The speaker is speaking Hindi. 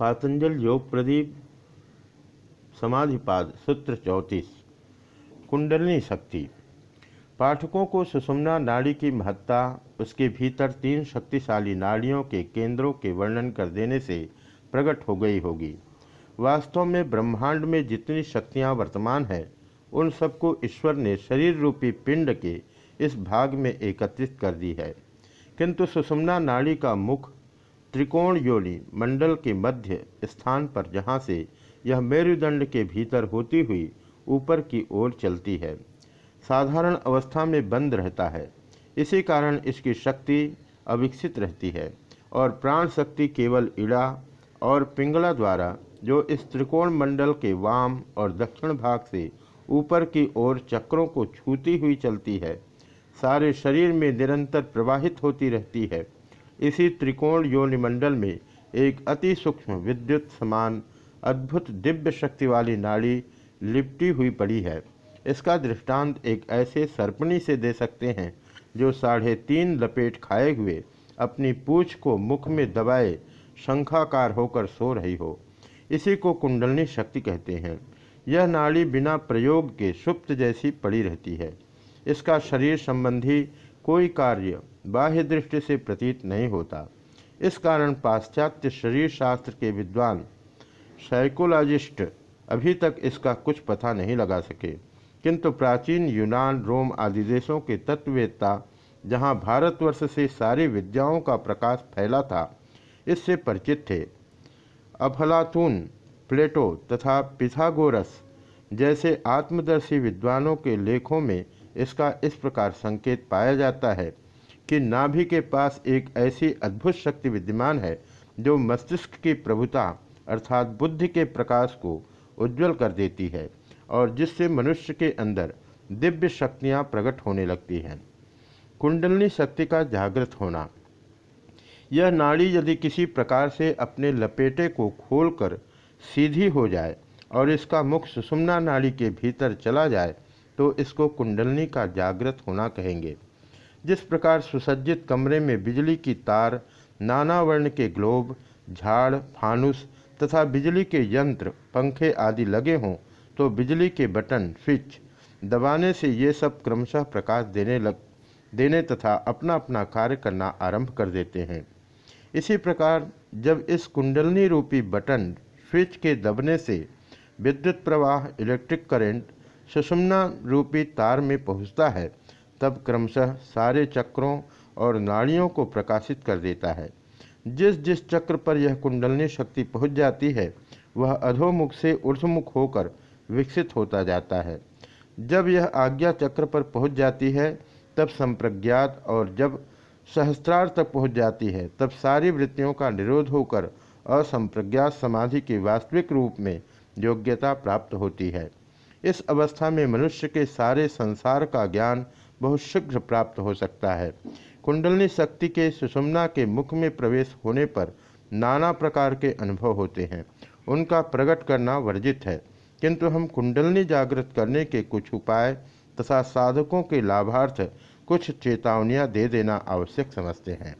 पातंजल योग प्रदीप, समाधिपाद सूत्र चौंतीस, कुंडलनी शक्ति। पाठकों को सुषुम्ना नाड़ी की महत्ता, उसके भीतर तीन शक्तिशाली नाड़ियों के केंद्रों के वर्णन कर देने से प्रकट हो गई होगी। वास्तव में ब्रह्मांड में जितनी शक्तियाँ वर्तमान हैं, उन सबको ईश्वर ने शरीर रूपी पिंड के इस भाग में एकत्रित कर दी है। किंतु सुषुम्ना नाड़ी का मुख त्रिकोण योनि मंडल के मध्य स्थान पर जहाँ से यह मेरुदंड के भीतर होती हुई ऊपर की ओर चलती है। साधारण अवस्था में बंद रहता है। इसी कारण इसकी शक्ति अविकसित रहती है और प्राण शक्ति केवल इड़ा और पिंगला द्वारा, जो इस त्रिकोण मंडल के वाम और दक्षिण भाग से ऊपर की ओर चक्रों को छूती हुई चलती है, सारे शरीर में निरंतर प्रवाहित होती रहती है। इसी त्रिकोण योनिमंडल में एक अति सूक्ष्म विद्युत समान अद्भुत दिव्य शक्ति वाली नाड़ी लिपटी हुई पड़ी है। इसका दृष्टांत एक ऐसे सर्पणी से दे सकते हैं जो साढ़े तीन लपेट खाए हुए अपनी पूछ को मुख में दबाए शंखाकार होकर सो रही हो। इसी को कुंडलनी शक्ति कहते हैं। यह नाड़ी बिना प्रयोग के सुप्त जैसी पड़ी रहती है। इसका शरीर संबंधी कोई कार्य बाह्य दृष्टि से प्रतीत नहीं होता। इस कारण पाश्चात्य शरीर शास्त्र के विद्वान साइकोलॉजिस्ट अभी तक इसका कुछ पता नहीं लगा सके। किंतु प्राचीन यूनान, रोम आदि देशों के तत्ववेत्ता, जहाँ भारतवर्ष से सारी विद्याओं का प्रकाश फैला था, इससे परिचित थे। अफलातून, प्लेटो तथा पिथागोरस जैसे आत्मदर्शी विद्वानों के लेखों में इसका इस प्रकार संकेत पाया जाता है। कि नाभि के पास एक ऐसी अद्भुत शक्ति विद्यमान है, जो मस्तिष्क की प्रभुता अर्थात बुद्धि के प्रकाश को उज्जवल कर देती है और जिससे मनुष्य के अंदर दिव्य शक्तियाँ प्रकट होने लगती हैं। कुंडलनी शक्ति का जागृत होना। यह नाड़ी यदि किसी प्रकार से अपने लपेटे को खोलकर सीधी हो जाए और इसका मुख सुषुम्ना नाड़ी के भीतर चला जाए तो इसको कुंडलनी का जागृत होना कहेंगे। जिस प्रकार सुसज्जित कमरे में बिजली की तार, नाना वर्ण के ग्लोब, झाड़, फानुस तथा बिजली के यंत्र, पंखे आदि लगे हों तो बिजली के बटन, स्विच दबाने से ये सब क्रमशः प्रकाश देने लग, देने तथा अपना अपना कार्य करना आरंभ कर देते हैं। इसी प्रकार जब इस कुंडलनी रूपी बटन, स्विच के दबने से विद्युत प्रवाह, इलेक्ट्रिक करंट, सुषुम्ना रूपी तार में पहुँचता है तब क्रमशः सारे चक्रों और नाड़ियों को प्रकाशित कर देता है। जिस जिस चक्र पर यह कुंडलनी शक्ति पहुँच जाती है, वह अधोमुख से ऊर्धमुख होकर विकसित होता जाता है। जब यह आज्ञा चक्र पर पहुँच जाती है, तब संप्रज्ञात और जब सहस्त्रार तक पहुँच जाती है, तब सारी वृत्तियों का निरोध होकर असंप्रज्ञात समाधि के वास्तविक रूप में योग्यता प्राप्त होती है। इस अवस्था में मनुष्य के सारे संसार का ज्ञान बहुत शीघ्र प्राप्त हो सकता है। कुंडलनी शक्ति के सुषमना के मुख में प्रवेश होने पर नाना प्रकार के अनुभव होते हैं। उनका प्रकट करना वर्जित है। किंतु हम कुंडलनी जागृत करने के कुछ उपाय तथा साधकों के लाभार्थ कुछ चेतावनियाँ दे देना आवश्यक समझते हैं।